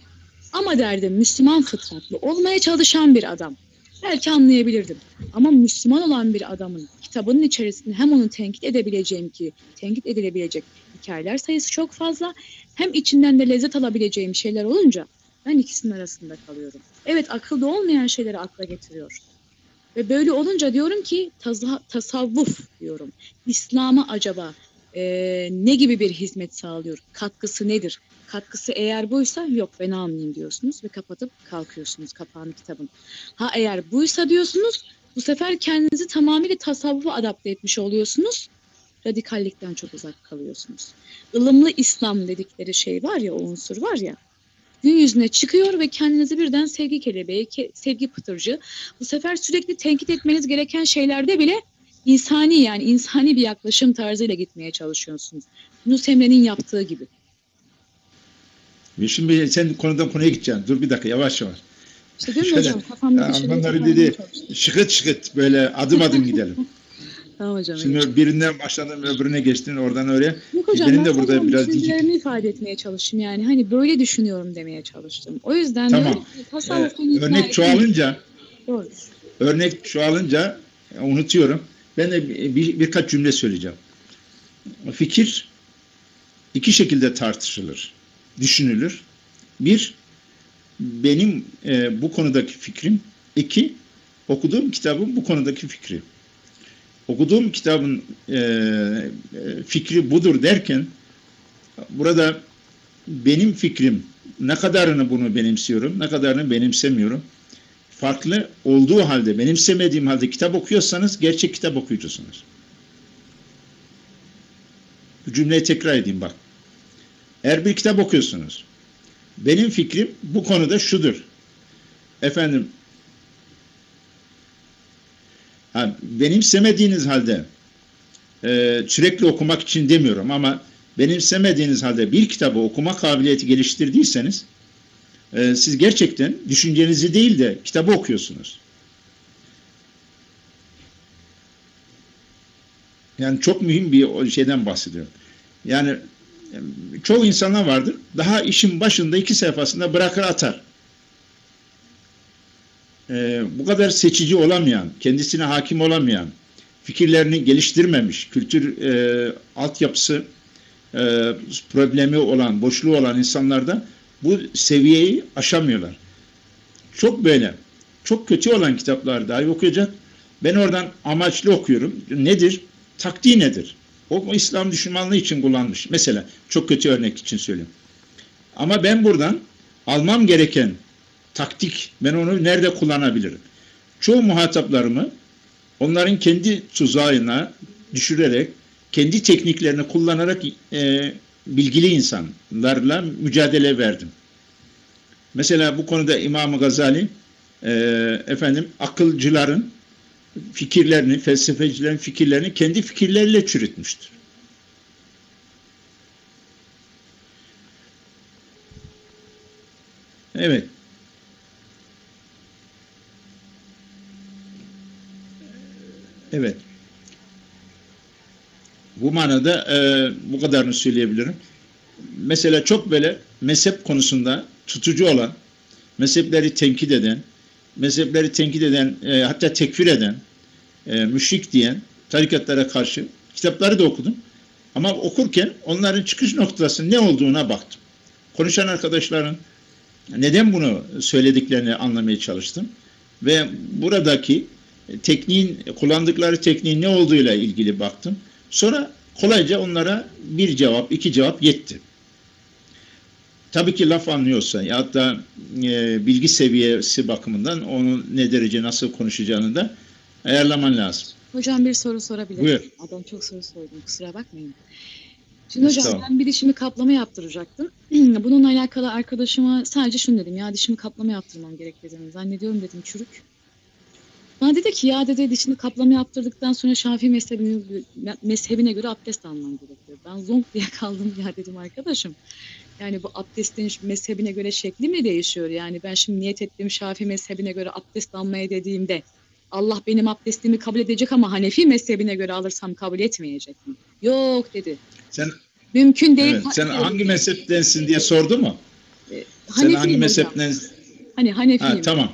Speaker 2: ama derdim Müslüman fıtratlı olmaya çalışan bir adam. Belki anlayabilirdim. Ama Müslüman olan bir adamın kitabının içerisinde hem onu tenkit edebileceğim ki tenkit edilebilecek hikayeler sayısı çok fazla hem içinden de lezzet alabileceğim şeyler olunca ben ikisinin arasında kalıyorum. Evet akılda olmayan şeyleri akla getiriyor. Ve böyle olunca diyorum ki tasavvuf diyorum. İslam'a acaba e, ne gibi bir hizmet sağlıyor? Katkısı nedir? Katkısı eğer buysa yok ben almayayım diyorsunuz ve kapatıp kalkıyorsunuz kapağını kitabın. Ha eğer buysa diyorsunuz bu sefer kendinizi tamamıyla tasavvufa adapte etmiş oluyorsunuz. Radikallikten çok uzak kalıyorsunuz. Ilımlı İslam dedikleri şey var ya o unsur var ya gün yüzüne çıkıyor ve kendinizi birden sevgi kelebeği, sevgi pıtırcı. Bu sefer sürekli tenkit etmeniz gereken şeylerde bile insani yani insani bir yaklaşım tarzıyla gitmeye çalışıyorsunuz. Yunus Emre'nin yaptığı gibi.
Speaker 1: Şimdi sen konudan konuya gideceksin. Dur bir dakika yavaş yavaş.
Speaker 2: İşte değil mi hocam? Kafamda
Speaker 1: Bunları dedi şıkıt şıkıt böyle adım adım gidelim. [LAUGHS]
Speaker 2: tamam hocam.
Speaker 1: Şimdi evet. birinden başladın öbürüne geçtin oradan oraya.
Speaker 2: Yok hocam Benim de burada biraz düşüncelerimi ifade etmeye çalıştım yani. Hani böyle düşünüyorum demeye çalıştım. O yüzden
Speaker 1: tamam. Ee, örnek çoğalınca
Speaker 2: Doğru.
Speaker 1: örnek çoğalınca unutuyorum. Ben de bir, birkaç cümle söyleyeceğim. Fikir iki şekilde tartışılır, düşünülür. Bir, benim e, bu konudaki fikrim. iki okuduğum kitabın bu konudaki fikri. Okuduğum kitabın e, fikri budur derken burada benim fikrim ne kadarını bunu benimsiyorum, ne kadarını benimsemiyorum. Farklı olduğu halde, benimsemediğim halde kitap okuyorsanız gerçek kitap okuyucusunuz. Bu cümleyi tekrar edeyim bak. Eğer bir kitap okuyorsunuz, benim fikrim bu konuda şudur. Efendim, ha, benimsemediğiniz halde e, sürekli okumak için demiyorum ama benimsemediğiniz halde bir kitabı okuma kabiliyeti geliştirdiyseniz e, siz gerçekten düşüncenizi değil de kitabı okuyorsunuz. Yani çok mühim bir şeyden bahsediyorum. Yani çoğu insanlar vardır. Daha işin başında iki sayfasında bırakır atar. Ee, bu kadar seçici olamayan, kendisine hakim olamayan, fikirlerini geliştirmemiş, kültür e, altyapısı e, problemi olan, boşluğu olan insanlarda bu seviyeyi aşamıyorlar. Çok böyle, çok kötü olan kitaplar dahi okuyacak. Ben oradan amaçlı okuyorum. Nedir? Taktiği nedir? O İslam düşmanlığı için kullanmış. Mesela çok kötü örnek için söyleyeyim. Ama ben buradan almam gereken taktik, ben onu nerede kullanabilirim? Çoğu muhataplarımı onların kendi tuzağına düşürerek, kendi tekniklerini kullanarak e, bilgili insanlarla mücadele verdim. Mesela bu konuda İmam Gazali e, efendim akılcıların fikirlerini, felsefecilerin fikirlerini kendi fikirleriyle çürütmüştür. Evet. Evet. Bu manada e, bu kadarını söyleyebilirim. Mesela çok böyle mezhep konusunda tutucu olan, mezhepleri tenkit eden, mezhepleri tenkit eden, e, hatta tekfir eden e, müşrik diyen tarikatlara karşı kitapları da okudum. Ama okurken onların çıkış noktası ne olduğuna baktım. Konuşan arkadaşların neden bunu söylediklerini anlamaya çalıştım. Ve buradaki tekniğin, kullandıkları tekniğin ne olduğuyla ilgili baktım. Sonra kolayca onlara bir cevap, iki cevap yetti. Tabii ki laf anlıyorsa ya da e, bilgi seviyesi bakımından onu ne derece nasıl konuşacağını da ayarlaman lazım.
Speaker 2: Hocam bir soru sorabilir
Speaker 1: Buyur.
Speaker 2: Adam çok soru sordum kusura bakmayın. Şimdi hocam ben bir dişimi kaplama yaptıracaktım. [CLEARS THROAT] Bununla alakalı arkadaşıma sadece şunu dedim ya dişimi kaplama yaptırmam gerek dedim. Zannediyorum dedim çürük. Bana dedi ki ya dedi dişini kaplama yaptırdıktan sonra Şafii mezhebine, mezhebine göre abdest almam gerekiyor. Ben zonk diye [LAUGHS] kaldım ya dedim arkadaşım. Yani bu abdestin mezhebine göre şekli mi değişiyor? Yani ben şimdi niyet ettiğim Şafii mezhebine göre abdest almaya dediğimde Allah benim abdestimi kabul edecek ama Hanefi mezhebine göre alırsam kabul etmeyecek mi? Yok dedi.
Speaker 1: Sen
Speaker 2: Mümkün değil.
Speaker 1: evet, sen hangi mezheptensin diye sordu mu?
Speaker 2: Ee,
Speaker 1: Sen hangi mezhepten?
Speaker 2: Hani Hanefiyim.
Speaker 1: Ha, tamam.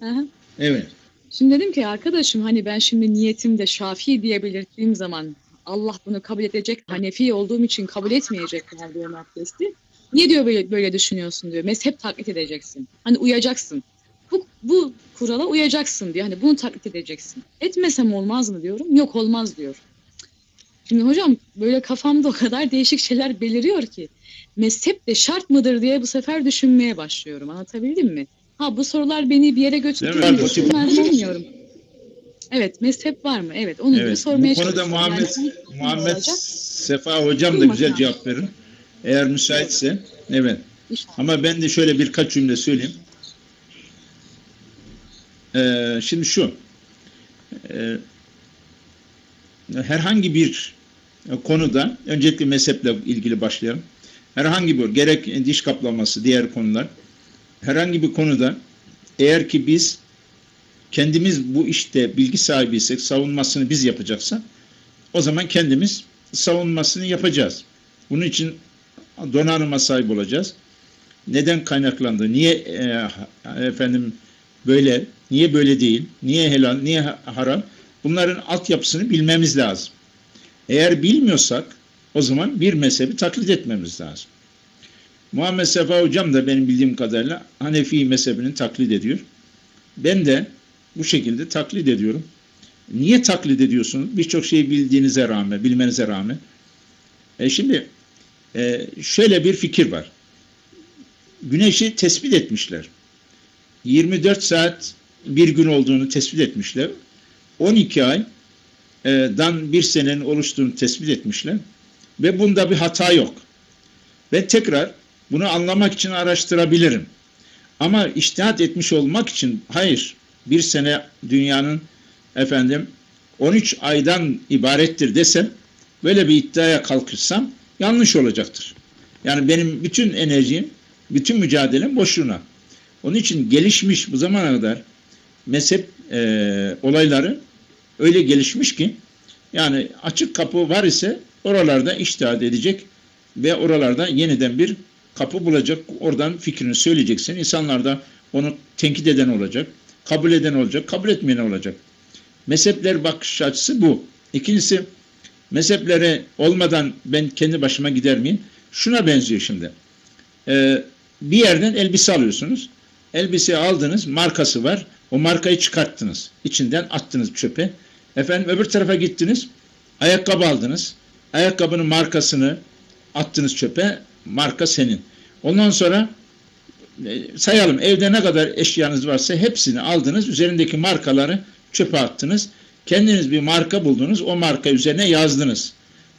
Speaker 2: Hı.
Speaker 1: Evet.
Speaker 2: Şimdi dedim ki arkadaşım hani ben şimdi niyetimde Şafii diye belirttiğim zaman Allah bunu kabul edecek. Hanefi olduğum için kabul etmeyecekler diyor abdesti. Niye diyor böyle, böyle düşünüyorsun diyor. Mezhep taklit edeceksin. Hani uyacaksın. Bu, bu kurala uyacaksın diyor. Hani bunu taklit edeceksin. Etmesem olmaz mı diyorum. Yok olmaz diyor. Şimdi hocam böyle kafamda o kadar değişik şeyler beliriyor ki. Mezhep de şart mıdır diye bu sefer düşünmeye başlıyorum. Anlatabildim mi? Ha bu sorular beni bir yere götürdü. Ben bilmiyorum. Evet mezhep var mı? Evet onu
Speaker 1: Evet.
Speaker 2: sormaya
Speaker 1: Bu konuda
Speaker 2: çalışıyorum.
Speaker 1: Muhammed
Speaker 2: Yani
Speaker 1: Muhammed? Sefa hocam da güzel cevap verir. Eğer müsaitse. Evet.
Speaker 2: İnşallah.
Speaker 1: Ama ben de şöyle birkaç cümle söyleyeyim. Ee, şimdi şu. Ee, herhangi bir konuda öncelikle mezheple ilgili başlayalım. Herhangi bir gerek diş kaplaması diğer konular herhangi bir konuda eğer ki biz kendimiz bu işte bilgi sahibiysek savunmasını biz yapacaksak o zaman kendimiz savunmasını yapacağız. Bunun için donanıma sahip olacağız. Neden kaynaklandı? Niye e, efendim böyle, niye böyle değil? Niye helal, niye haram? Bunların altyapısını bilmemiz lazım. Eğer bilmiyorsak o zaman bir mezhebi taklit etmemiz lazım. Muhammed Sefa hocam da benim bildiğim kadarıyla Hanefi mezhebini taklit ediyor. Ben de bu şekilde taklit ediyorum. Niye taklit ediyorsunuz? Birçok şeyi bildiğinize rağmen, bilmenize rağmen. E şimdi e, şöyle bir fikir var. Güneşi tespit etmişler. 24 saat bir gün olduğunu tespit etmişler. 12 ay e, dan bir senenin oluştuğunu tespit etmişler. Ve bunda bir hata yok. Ve tekrar bunu anlamak için araştırabilirim. Ama iştihat etmiş olmak için hayır bir sene dünyanın efendim 13 aydan ibarettir desem böyle bir iddiaya kalkışsam yanlış olacaktır. Yani benim bütün enerjim, bütün mücadelem boşluğuna. Onun için gelişmiş bu zamana kadar mezhep e, olayları öyle gelişmiş ki yani açık kapı var ise oralarda iştihad edecek ve oralarda yeniden bir kapı bulacak. Oradan fikrini söyleyeceksin. İnsanlar da onu tenkit eden olacak. Kabul eden olacak. Kabul etmeyen olacak. Mezhepler bakış açısı bu. İkincisi mezheplere olmadan ben kendi başıma gider miyim? Şuna benziyor şimdi. Ee, bir yerden elbise alıyorsunuz. Elbise aldınız. Markası var. O markayı çıkarttınız. İçinden attınız çöpe. Efendim öbür tarafa gittiniz. Ayakkabı aldınız. Ayakkabının markasını attınız çöpe. Marka senin. Ondan sonra e, sayalım evde ne kadar eşyanız varsa hepsini aldınız. Üzerindeki markaları çöpe attınız. Kendiniz bir marka buldunuz. O marka üzerine yazdınız.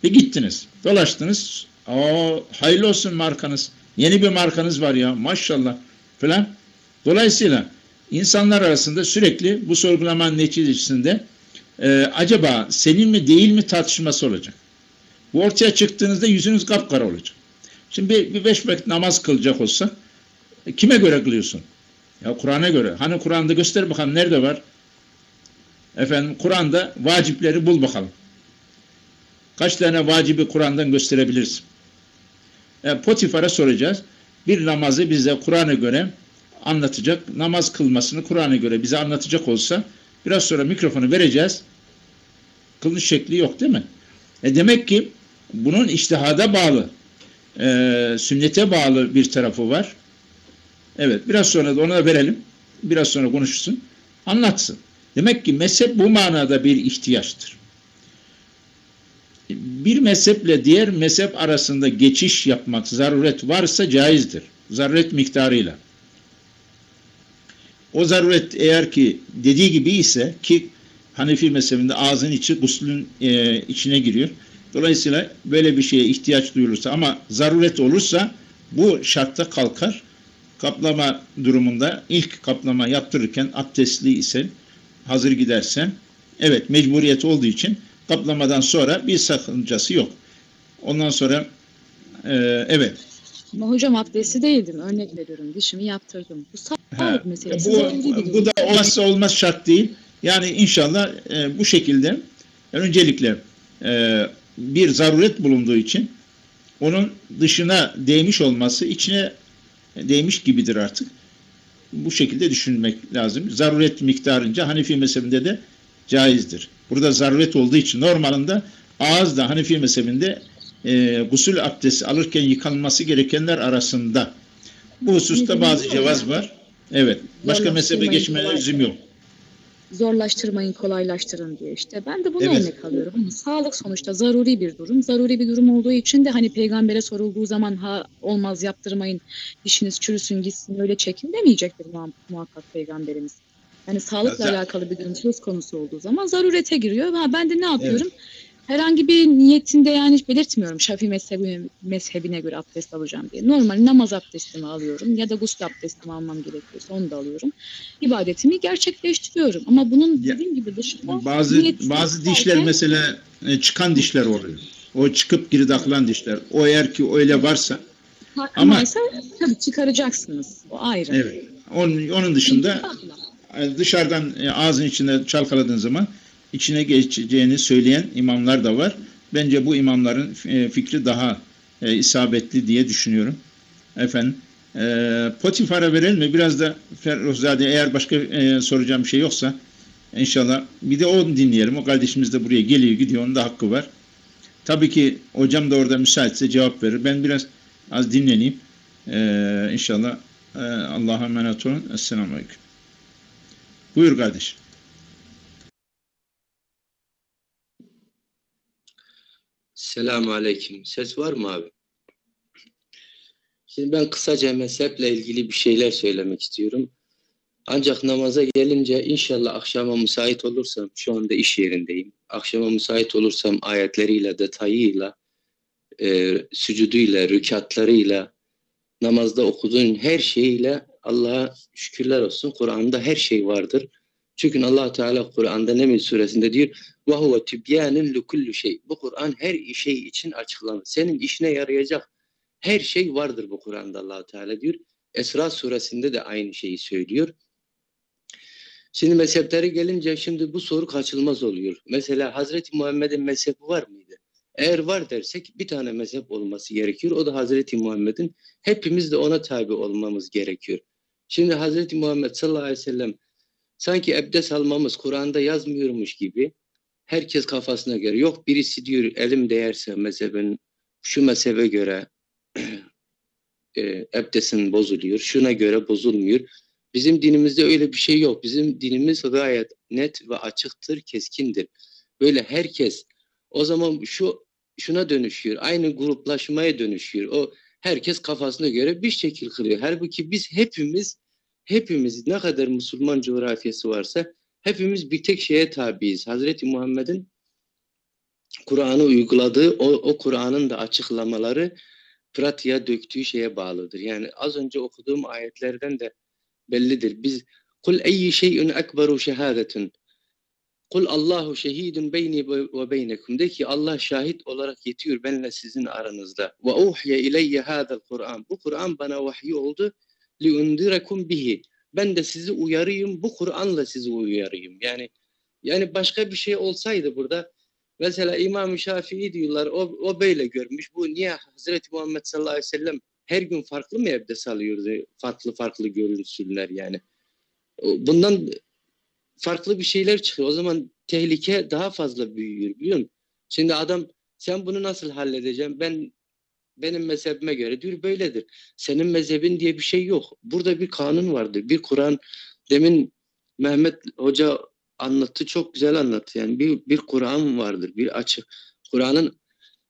Speaker 1: Ve gittiniz. Dolaştınız. Aa, hayırlı olsun markanız. Yeni bir markanız var ya maşallah falan. Dolayısıyla insanlar arasında sürekli bu sorgulamanın neticesinde e, acaba senin mi değil mi tartışması olacak. Bu ortaya çıktığınızda yüzünüz kapkara olacak. Şimdi bir, bir beş vakit namaz kılacak olsa e, kime göre kılıyorsun? Ya Kur'an'a göre. Hani Kur'an'da göster bakalım nerede var? Efendim Kur'an'da vacipleri bul bakalım. Kaç tane vacibi Kur'an'dan gösterebiliriz? E, Potifar'a soracağız. Bir namazı bize Kur'an'a göre anlatacak. Namaz kılmasını Kur'an'a göre bize anlatacak olsa biraz sonra mikrofonu vereceğiz. kılınış şekli yok değil mi? E demek ki bunun iştihada bağlı, e, sünnete bağlı bir tarafı var. Evet, biraz sonra da ona verelim. Biraz sonra konuşsun, anlatsın. Demek ki mezhep bu manada bir ihtiyaçtır. Bir mezheple diğer mezhep arasında geçiş yapmak zaruret varsa caizdir. Zaruret miktarıyla. O zaruret eğer ki dediği gibi ise ki Hanefi mezhebinde ağzın içi guslün e, içine giriyor. Dolayısıyla böyle bir şeye ihtiyaç duyulursa ama zaruret olursa bu şartta kalkar. Kaplama durumunda ilk kaplama yaptırırken abdestli ise hazır gidersen evet mecburiyet olduğu için kaplamadan sonra bir sakıncası yok. Ondan sonra e, evet.
Speaker 2: Ama hocam abdesti değildim. Örnek veriyorum. Dişimi yaptırdım. Bu sağlık meselesi.
Speaker 1: Bu, bu da olmazsa olmaz şart değil. Yani inşallah e, bu şekilde öncelikle e, bir zaruret bulunduğu için onun dışına değmiş olması içine değmiş gibidir artık. Bu şekilde düşünmek lazım. Zaruret miktarınca Hanefi mezhebinde de caizdir. Burada zaruret olduğu için normalinde ağız da Hanefi mezhebinde e, gusül abdesti alırken yıkanması gerekenler arasında. Bu hususta bazı cevaz var. Evet. Başka mezhebe geçmeye lüzum yok
Speaker 2: zorlaştırmayın, kolaylaştırın diye işte. Ben de bunu evet. örnek alıyorum. Ama sağlık sonuçta zaruri bir durum. Zaruri bir durum olduğu için de hani peygambere sorulduğu zaman ha olmaz yaptırmayın, dişiniz çürüsün gitsin öyle çekin demeyecektir muhakkak peygamberimiz. Yani sağlıkla ya, alakalı bir durum söz konusu olduğu zaman zarurete giriyor. Ha, ben de ne yapıyorum? Evet herhangi bir niyetinde yani belirtmiyorum Şafii mezhebi, mezhebine göre abdest alacağım diye. Normal namaz abdestimi alıyorum ya da gusül abdestimi almam gerekiyorsa onu da alıyorum. İbadetimi gerçekleştiriyorum ama bunun dediğim gibi dışında
Speaker 1: bazı bazı dişler derken, mesela e, çıkan dişler oluyor. O çıkıp geri takılan dişler. O eğer ki öyle varsa
Speaker 2: ama tabii çıkaracaksınız. O ayrı.
Speaker 1: Evet. Onun, onun dışında dışarıdan e, ağzın içinde çalkaladığın zaman içine geçeceğini söyleyen imamlar da var. Bence bu imamların e, fikri daha e, isabetli diye düşünüyorum. Efendim, e, Potifar'a verelim mi? Biraz da Ferruhzade eğer başka soracağım bir şey yoksa inşallah bir de onu dinleyelim. O kardeşimiz de buraya geliyor gidiyor. Onun da hakkı var. Tabii ki hocam da orada müsaitse cevap verir. Ben biraz az dinleneyim. Ee, inşallah e, Allah'a emanet olun. Esselamu Aleyküm. Buyur kardeşim.
Speaker 3: Selamun Aleyküm. Ses var mı abi? Şimdi ben kısaca mezheple ilgili bir şeyler söylemek istiyorum. Ancak namaza gelince inşallah akşama müsait olursam, şu anda iş yerindeyim. Akşama müsait olursam ayetleriyle, detayıyla, e, sücuduyla, rükatlarıyla, namazda okuduğun her şeyiyle Allah'a şükürler olsun. Kur'an'da her şey vardır. Çünkü Allah Teala Kur'an'da Neml suresinde diyor ve huve tibyanun likulli şey. Bu Kur'an her şey için açıklanır. Senin işine yarayacak her şey vardır bu Kur'an'da Allah Teala diyor. Esra suresinde de aynı şeyi söylüyor. Şimdi mezheplere gelince şimdi bu soru kaçılmaz oluyor. Mesela Hazreti Muhammed'in mezhebi var mıydı? Eğer var dersek bir tane mezhep olması gerekiyor. O da Hazreti Muhammed'in. Hepimiz de ona tabi olmamız gerekiyor. Şimdi Hazreti Muhammed sallallahu aleyhi ve sellem sanki abdest almamız Kur'an'da yazmıyormuş gibi herkes kafasına göre yok birisi diyor elim değerse mezhebin şu mezhebe göre [CLEARS THROAT] e, abdestin bozuluyor şuna göre bozulmuyor. Bizim dinimizde öyle bir şey yok. Bizim dinimiz gayet net ve açıktır, keskindir. Böyle herkes o zaman şu şuna dönüşüyor. Aynı gruplaşmaya dönüşüyor. O herkes kafasına göre bir şekil kılıyor. Halbuki biz hepimiz hepimiz ne kadar Müslüman coğrafyası varsa hepimiz bir tek şeye tabiiz. Hazreti Muhammed'in Kur'an'ı uyguladığı, o, o Kur'an'ın da açıklamaları pratiğe döktüğü şeye bağlıdır. Yani az önce okuduğum ayetlerden de bellidir. Biz kul eyyi şey'ün ekberu şehadetun Kul Allahu şehidun beyni ve beynekum. De ki Allah şahit olarak yetiyor benle sizin aranızda. Ve uhye ileyye hadal Kur'an. Bu Kur'an bana vahiy oldu liundirekum bihi. Ben de sizi uyarayım, bu Kur'an'la sizi uyarayım. Yani yani başka bir şey olsaydı burada mesela İmam-ı Şafii diyorlar o, o böyle görmüş. Bu niye Hazreti Muhammed sallallahu aleyhi ve sellem her gün farklı mı evde salıyordu? Farklı farklı görünsünler yani. Bundan farklı bir şeyler çıkıyor. O zaman tehlike daha fazla büyüyor biliyor musun? Şimdi adam sen bunu nasıl halledeceğim? Ben benim mezhebime göre diyor böyledir. Senin mezhebin diye bir şey yok. Burada bir kanun vardır. Bir Kur'an demin Mehmet Hoca anlattı çok güzel anlattı. Yani bir, bir Kur'an vardır. Bir açık. Kur'an'ın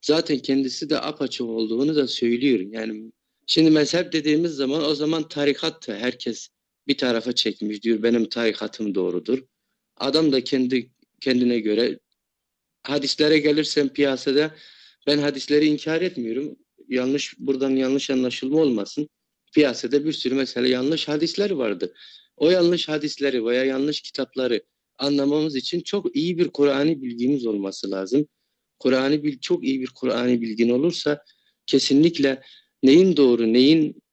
Speaker 3: zaten kendisi de apaçık olduğunu da söylüyor. Yani şimdi mezhep dediğimiz zaman o zaman tarikat herkes bir tarafa çekmiş diyor. Benim tarikatım doğrudur. Adam da kendi kendine göre hadislere gelirsen piyasada ben hadisleri inkar etmiyorum. Yanlış buradan yanlış anlaşılma olmasın. Piyasada bir sürü mesela yanlış hadisler vardı. O yanlış hadisleri veya yanlış kitapları anlamamız için çok iyi bir Kur'an'ı bilgimiz olması lazım. Kur'an'ı bil çok iyi bir Kur'an'ı bilgin olursa kesinlikle neyin doğru, neyin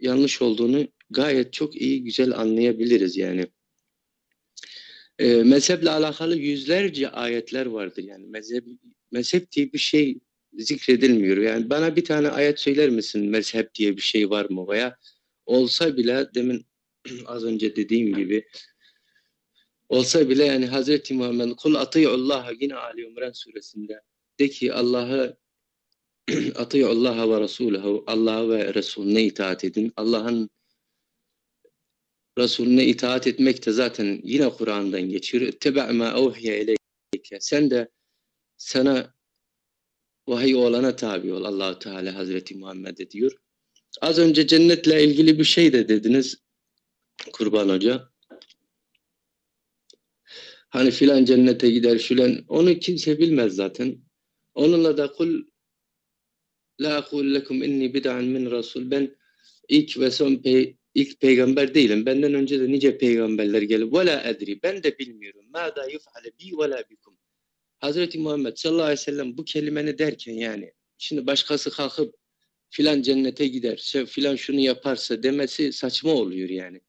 Speaker 3: yanlış olduğunu gayet çok iyi güzel anlayabiliriz yani. E, mezheple alakalı yüzlerce ayetler vardır yani mezhep mezhep diye bir şey zikredilmiyor. Yani bana bir tane ayet söyler misin mezhep diye bir şey var mı veya olsa bile demin [CLEARS THROAT] az önce dediğim gibi olsa bile yani Hazreti Muhammed kul atıyullaha yine Ali İmran suresinde de ki Allah'ı [CLEARS THROAT] atıyullaha ve Resulühü Allah'a ve Resulüne itaat edin. Allah'ın Resulüne itaat etmek de zaten yine Kur'an'dan geçiyor. Tebe' ma evhiye ileyke. Sen de sana vahiy olana tabi ol allah Teala Hazreti Muhammed'e diyor. Az önce cennetle ilgili bir şey de dediniz Kurban Hoca. Hani filan cennete gider filan onu kimse bilmez zaten. Onunla da kul la akul lekum inni bid'an min rasul ben ilk ve son pey ilk peygamber değilim. Benden önce de nice peygamberler gelip ve la edri ben de bilmiyorum. Ma da yuf'ale bi ve la bikum. Hazreti Muhammed sallallahu aleyhi ve sellem bu kelimeni derken yani şimdi başkası kalkıp filan cennete gider, şey, filan şunu yaparsa demesi saçma oluyor yani.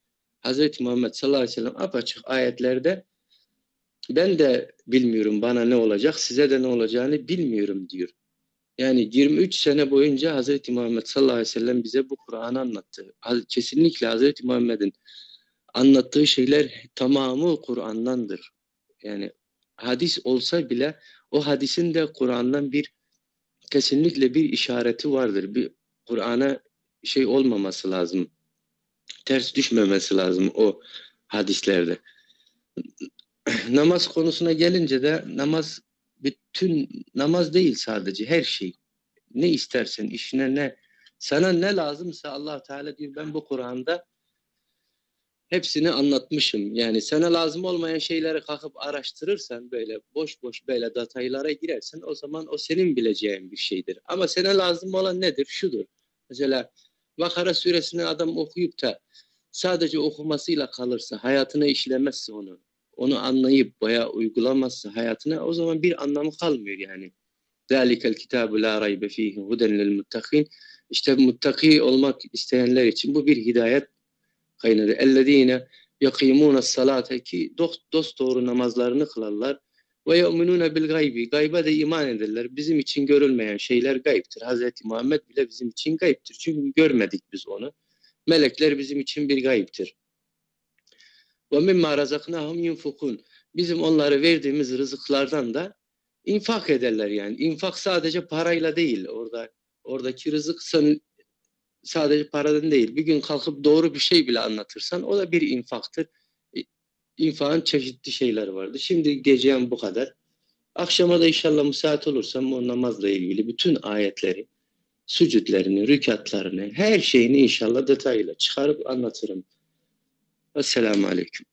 Speaker 3: Hazreti Muhammed sallallahu aleyhi ve sellem apaçık ayetlerde ben de bilmiyorum bana ne olacak, size de ne olacağını bilmiyorum diyor. Yani 23 sene boyunca Hazreti Muhammed sallallahu aleyhi ve sellem bize bu Kur'an'ı anlattı. Kesinlikle Hazreti Muhammed'in anlattığı şeyler tamamı Kur'an'dandır. Yani hadis olsa bile o hadisin de Kur'an'dan bir kesinlikle bir işareti vardır. Bir Kur'an'a şey olmaması lazım. Ters düşmemesi lazım o hadislerde. [CLEARS THROAT] namaz konusuna gelince de namaz bütün namaz değil sadece her şey. Ne istersen işine ne sana ne lazımsa Allah Teala diyor ben bu Kur'an'da hepsini anlatmışım. Yani sana lazım olmayan şeyleri kalkıp araştırırsan böyle boş boş böyle detaylara girersen o zaman o senin bileceğin bir şeydir. Ama sana lazım olan nedir? Şudur. Mesela Bakara suresini adam okuyup da sadece okumasıyla kalırsa, hayatına işlemezse onu, onu anlayıp veya uygulamazsa hayatına o zaman bir anlamı kalmıyor yani. ذَٰلِكَ الْكِتَابُ لَا رَيْبَ ف۪يهِ هُدًا لِلْمُتَّقِينَ İşte muttaki olmak isteyenler için bu bir hidayet hakkıyla ellezine yakimuna salate ki dost, dost doğru namazlarını kılarlar ve yu'minune bil gaybi gayba da iman ederler. Bizim için görülmeyen şeyler gayiptir. Hazreti Muhammed bile bizim için gayiptir. Çünkü görmedik biz onu. Melekler bizim için bir gayiptir. Ve mimma razaknahum yunfukun. Bizim onlara verdiğimiz rızıklardan da infak ederler yani. İnfak sadece parayla değil. Orada oradaki rızık sadece paradan değil. Bir gün kalkıp doğru bir şey bile anlatırsan o da bir infaktır. İnfakın çeşitli şeyler vardı. Şimdi diyeceğim bu kadar. Akşama da inşallah müsait olursam o namazla ilgili bütün ayetleri, sücütlerini, rükatlarını, her şeyini inşallah detayıyla çıkarıp anlatırım. Esselamu Aleyküm.